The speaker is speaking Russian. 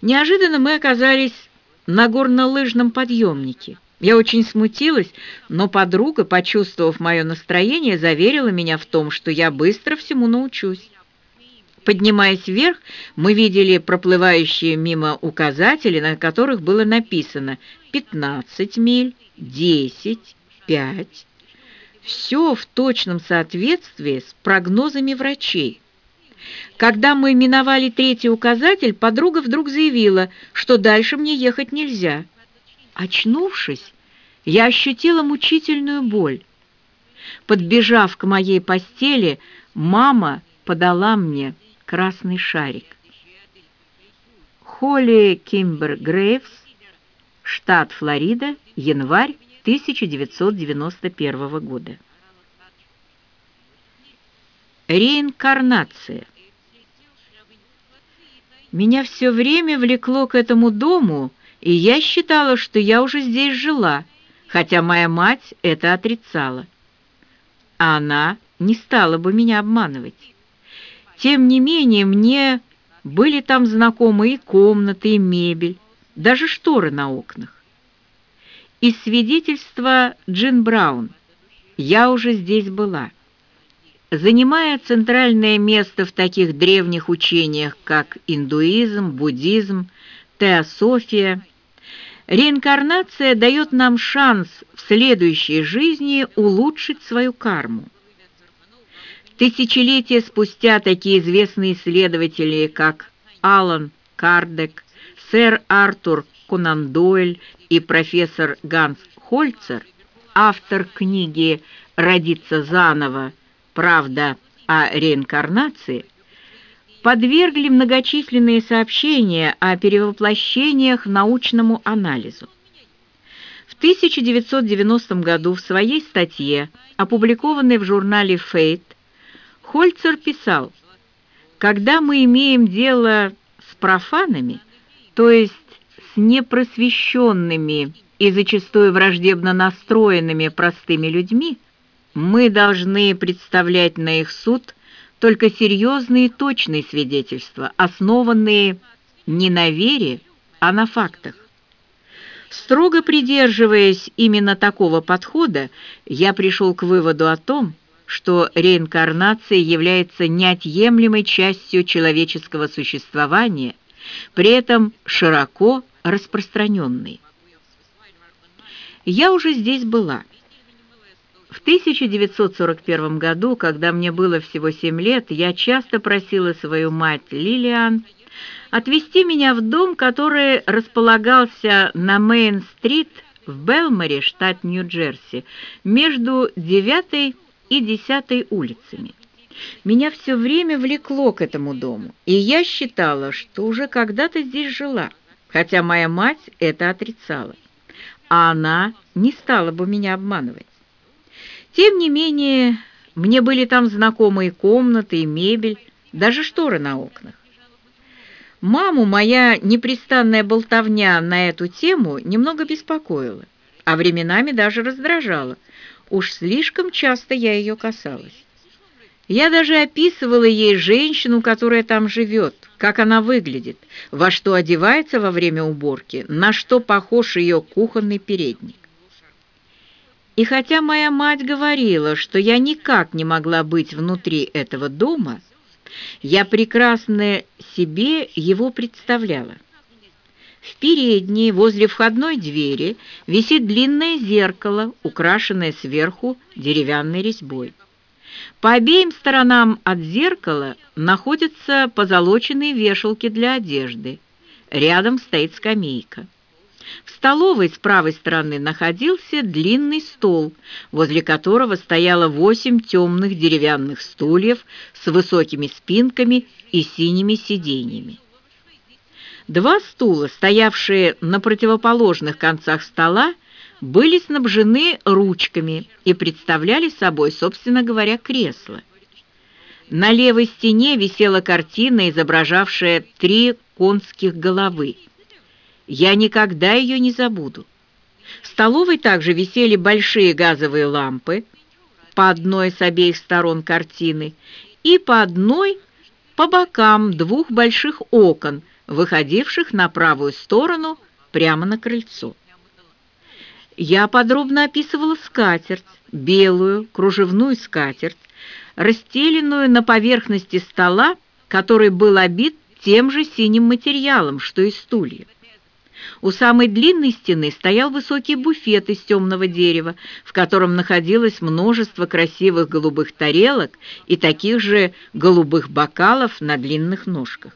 Неожиданно мы оказались на горнолыжном подъемнике. Я очень смутилась, но подруга, почувствовав мое настроение, заверила меня в том, что я быстро всему научусь. Поднимаясь вверх, мы видели проплывающие мимо указатели, на которых было написано 15 миль, 10, 5. Все в точном соответствии с прогнозами врачей. Когда мы миновали третий указатель, подруга вдруг заявила, что дальше мне ехать нельзя. Очнувшись, я ощутила мучительную боль. Подбежав к моей постели, мама подала мне красный шарик. Холли Кимбер Грейвс, штат Флорида, январь 1991 года. Реинкарнация. Меня все время влекло к этому дому, и я считала, что я уже здесь жила, хотя моя мать это отрицала. А она не стала бы меня обманывать. Тем не менее, мне были там знакомы и комнаты, и мебель, даже шторы на окнах. Из свидетельства Джин Браун я уже здесь была. Занимая центральное место в таких древних учениях, как индуизм, буддизм, теософия, реинкарнация дает нам шанс в следующей жизни улучшить свою карму. Тысячелетия спустя такие известные исследователи, как Алан Кардек, сэр Артур Конан Дойль и профессор Ганс Хольцер, автор книги «Родиться заново. Правда о реинкарнации», подвергли многочисленные сообщения о перевоплощениях научному анализу. В 1990 году в своей статье, опубликованной в журнале Fate, Хольцер писал, «Когда мы имеем дело с профанами, то есть с непросвещенными и зачастую враждебно настроенными простыми людьми, мы должны представлять на их суд только серьезные и точные свидетельства, основанные не на вере, а на фактах. Строго придерживаясь именно такого подхода, я пришел к выводу о том, что реинкарнация является неотъемлемой частью человеческого существования, при этом широко распространенной. Я уже здесь была. В 1941 году, когда мне было всего 7 лет, я часто просила свою мать Лилиан отвезти меня в дом, который располагался на Мейн-стрит в Белморе, штат Нью-Джерси, между 9 и 10 улицами. Меня все время влекло к этому дому, и я считала, что уже когда-то здесь жила, хотя моя мать это отрицала, а она не стала бы меня обманывать. Тем не менее, мне были там знакомые комнаты и мебель, даже шторы на окнах. Маму моя непрестанная болтовня на эту тему немного беспокоила, а временами даже раздражала. Уж слишком часто я ее касалась. Я даже описывала ей женщину, которая там живет, как она выглядит, во что одевается во время уборки, на что похож ее кухонный передник. И хотя моя мать говорила, что я никак не могла быть внутри этого дома, я прекрасно себе его представляла. В передней, возле входной двери, висит длинное зеркало, украшенное сверху деревянной резьбой. По обеим сторонам от зеркала находятся позолоченные вешалки для одежды. Рядом стоит скамейка. В столовой с правой стороны находился длинный стол, возле которого стояло восемь темных деревянных стульев с высокими спинками и синими сиденьями. Два стула, стоявшие на противоположных концах стола, были снабжены ручками и представляли собой, собственно говоря, кресло. На левой стене висела картина, изображавшая три конских головы. Я никогда ее не забуду. В столовой также висели большие газовые лампы, по одной с обеих сторон картины, и по одной по бокам двух больших окон, выходивших на правую сторону прямо на крыльцо. Я подробно описывала скатерть, белую кружевную скатерть, расстеленную на поверхности стола, который был обит тем же синим материалом, что и стулья. У самой длинной стены стоял высокий буфет из темного дерева, в котором находилось множество красивых голубых тарелок и таких же голубых бокалов на длинных ножках.